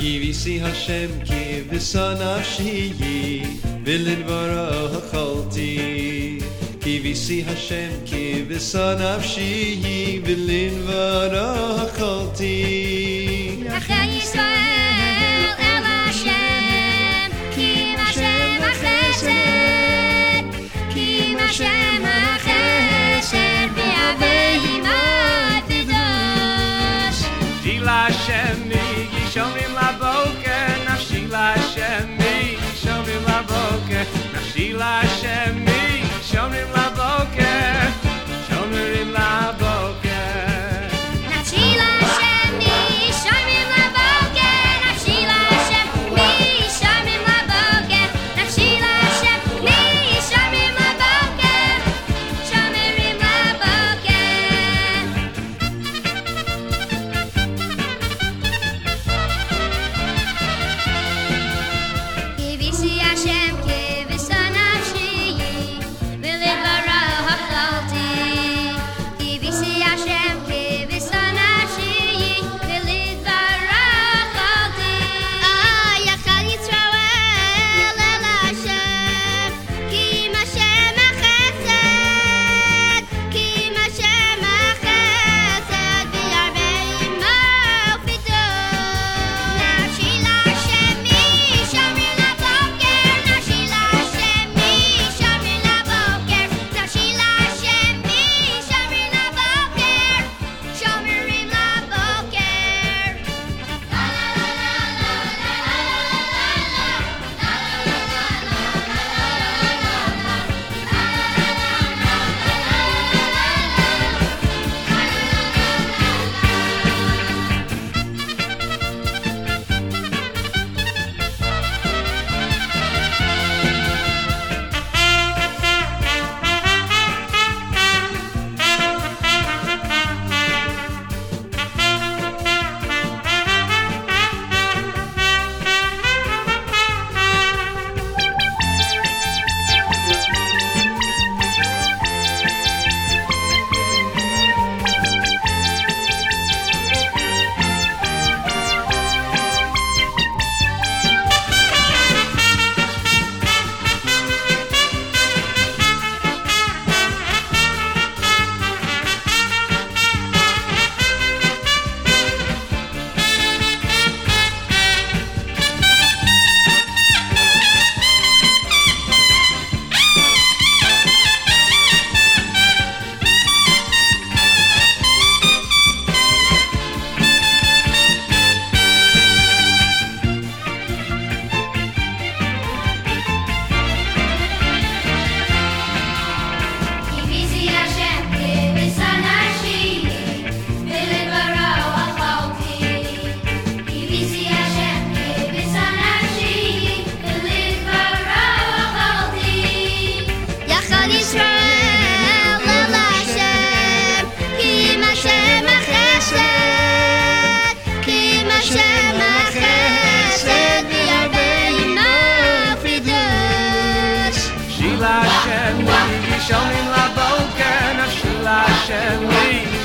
kivisi Hashem kivisanafshi yi vilidvara hakalti. Kivisi Hashem kivisanafshi yi vilidvara.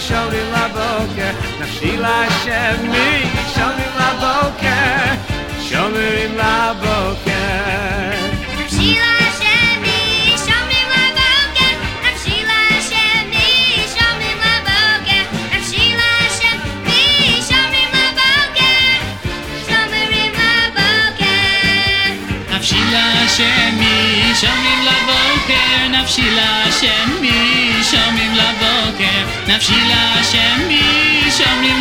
לישונים לבוקר, נפשי להשם, מי לישונים לבוקר, שומרים לבוקר. לשמי, שומעים לבוקר, נפשי לשמי, שומעים לבוקר, נפשי לשמי, שומעים